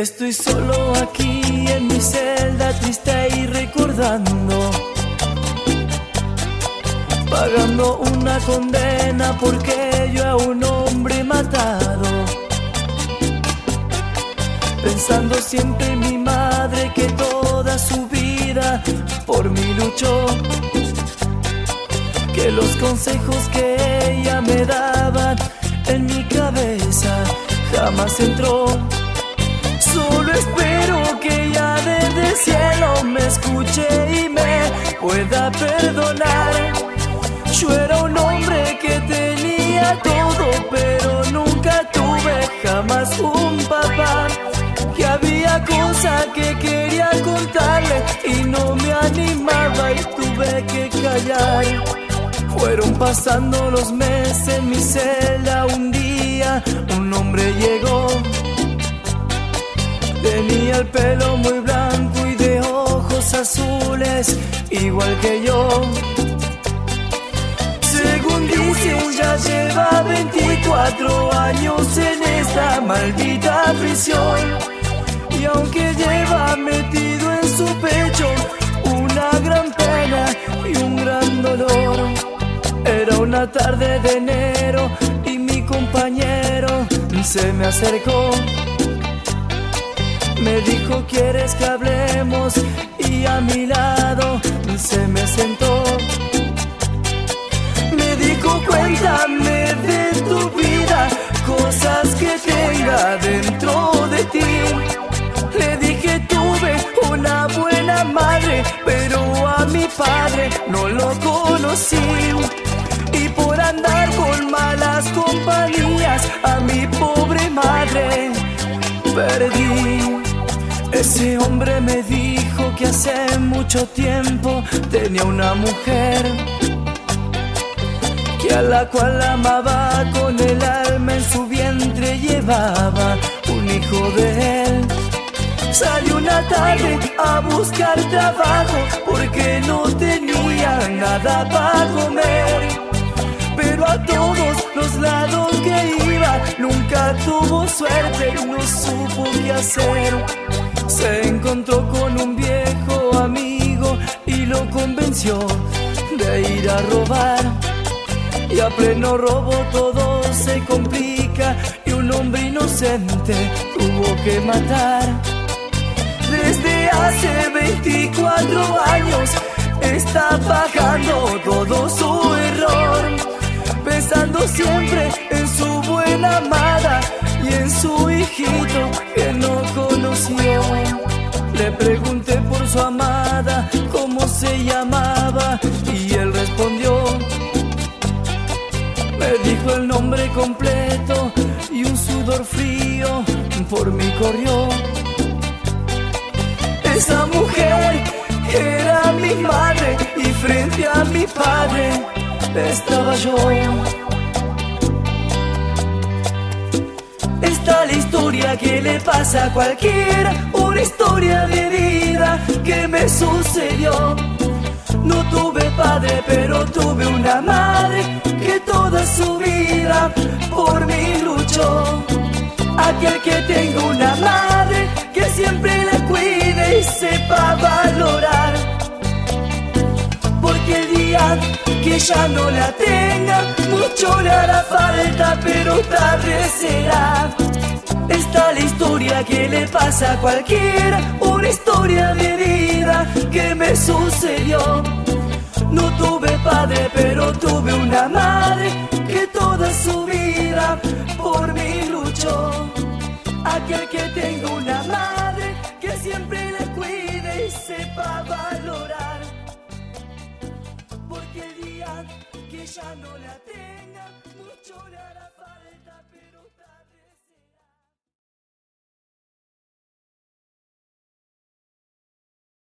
Estoy solo aquí en mi celda triste y recordando. Pagando una condena porque yo a un hombre matado. Pensando siempre en mi madre que toda su vida por mí luchó. Que los consejos que ella me daba en mi cabeza jamás entró Solo espero que ella desde el cielo me escuche y me pueda perdonar. Yo era un hombre que tenía todo, pero nunca tuve jamás un papá. Que había cosas que quería contarle y no me animaba y tuve que callar. Fueron pasando los meses en mi celda, un día un hombre llegó Tenía el pelo muy blanco y de ojos azules, igual que yo. Según dicen, ya lleva 24 años en esta maldita prisión. Y aunque una tarde de enero y mi compañero se me acercó. Me dijo, ¿quieres que hablemos? Y a mi lado se me sentó. Me dijo, cuéntame de tu vida, cosas que tenga dentro de ti. Le dije, tuve una buena madre, pero a mi padre no lo conocí. Andar con malas compañías, a mi pobre madre perdí. Ese hombre me dijo que hace mucho tiempo tenía una mujer que a la cual amaba con el alma en su vientre llevaba un hijo de él. Salió una tarde a buscar trabajo porque no tenía nada para comer. Nunca tuvo suerte, no supo qué hacer. Se encontró con un viejo amigo y lo convenció de ir a robar. Y a pleno robo todo se complica y un hombre inocente tuvo que matar. Desde hace 24 años está pagando que no conoció. Le pregunté por su amada cómo se llamaba y él respondió. Me dijo el nombre completo y un sudor frío por mí corrió. Esa mujer era mi madre y frente a mi padre estaba yo. Historia que le pasa a cualquiera, una historia de vida que me sucedió. No tuve padre, pero tuve una madre que toda su vida por mí luchó. Aquel que tenga una madre que siempre la cuide y sepa valorar. Porque el día que ya no la tenga, mucho le hará falta, pero tarde será. Esta la historia que le pasa a cualquiera, una historia de vida que me sucedió. No tuve padre, pero tuve una madre que toda su vida por mí luchó. Aquel que tenga una madre que siempre la cuide y sepa valorar. Porque el día que ya no la tenga, mucho le